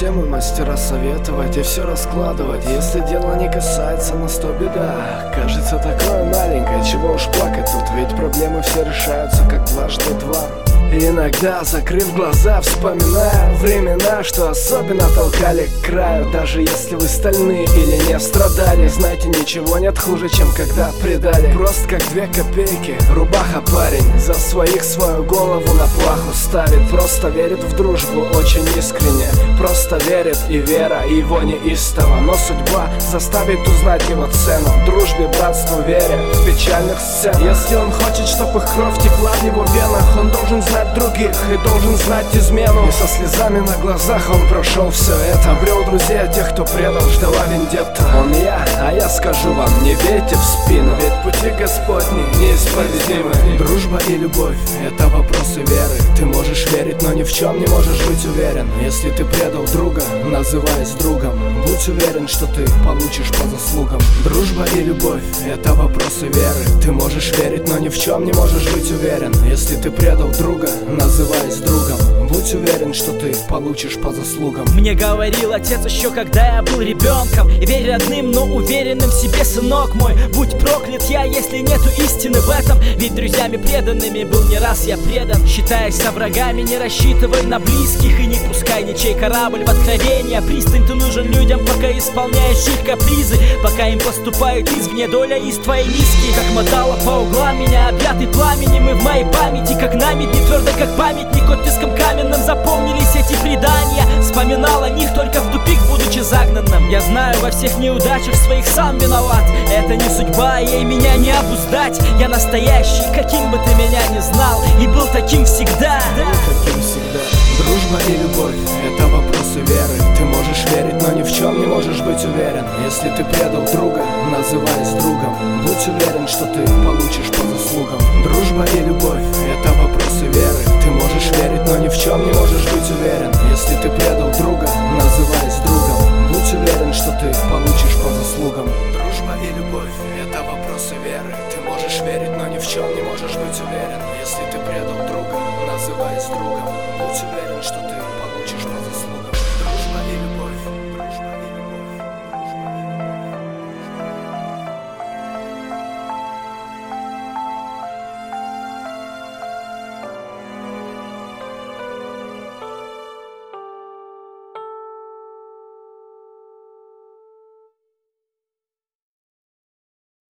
все мы мастера советовать и все раскладывать. Если дело не касается нас, то беда. Кажется такое маленькое, чего уж плакать тут. Ведь проблемы все решаются как дважды два Иногда, закрыв глаза, вспоминая времена, что особенно толкали к краю. Даже если вы стальные или не страдали Знаете, ничего нет хуже, чем когда предали. Просто как две копейки, рубаха парень За своих свою голову на плаху ставит. Просто верит в дружбу очень искренне. Просто верит и вера его неистово Но судьба заставит узнать его цену. Дружбе, братству, вере в печальных сценах. Если он хочет, чтобы кровь текла в его венах Он должен знать знать других и должен знать измену. И со слезами на глазах он прошел все это. Обрел друзей тех, кто предал, ждала вендетта. Он я, а я скажу вам, не верьте в спину. Ведь пути Господни неисповедимы. Дружба и любовь — это вопросы веры. Ты можешь верить, но ни в чем не можешь быть уверен. Если ты предал друга, называясь другом Будь уверен, что ты получишь по заслугам. Дружба и любовь — это вопросы веры. Ты можешь верить, но ни в чем не можешь быть уверен. Если ты предал друга, называясь другом Будь уверен, что ты получишь по заслугам. Мне говорил отец еще когда я был ребенком верь родным, но уверенным в себе, сынок мой. Будь проклят я, если нету истины в этом. Ведь друзьями преданными был не раз я предан. Считаясь со врагами, не рассчитывай на близких И не пускай ничей. Корабль в откровение Пристань ты нужен людям, пока исполняешь их капризы. Пока им поступает извне доля из твоей миски. Как мотала по углам меня, объятый пламенем И в моей памяти, как намедни твердо как памятник оттиском каменным запомнились эти предания Вспоминал о них только в тупик, будучи загнанным. Я знаю, во всех неудачах своих сам виноват. Это не судьба, ей меня не обуздать. Я настоящий, каким бы ты меня ни знал И был таким всегда. Таким всегда. Дружба и любовь — это вопросы веры. Ты можешь верить, но ни в чем не можешь быть уверен. Если ты предал друга, называясь другом Будь уверен, что ты получишь по заслугам. Дружба и любовь — можешь верить, но ни в чем не можешь быть уверен. Если ты предал друга, называясь другом Будь уверен,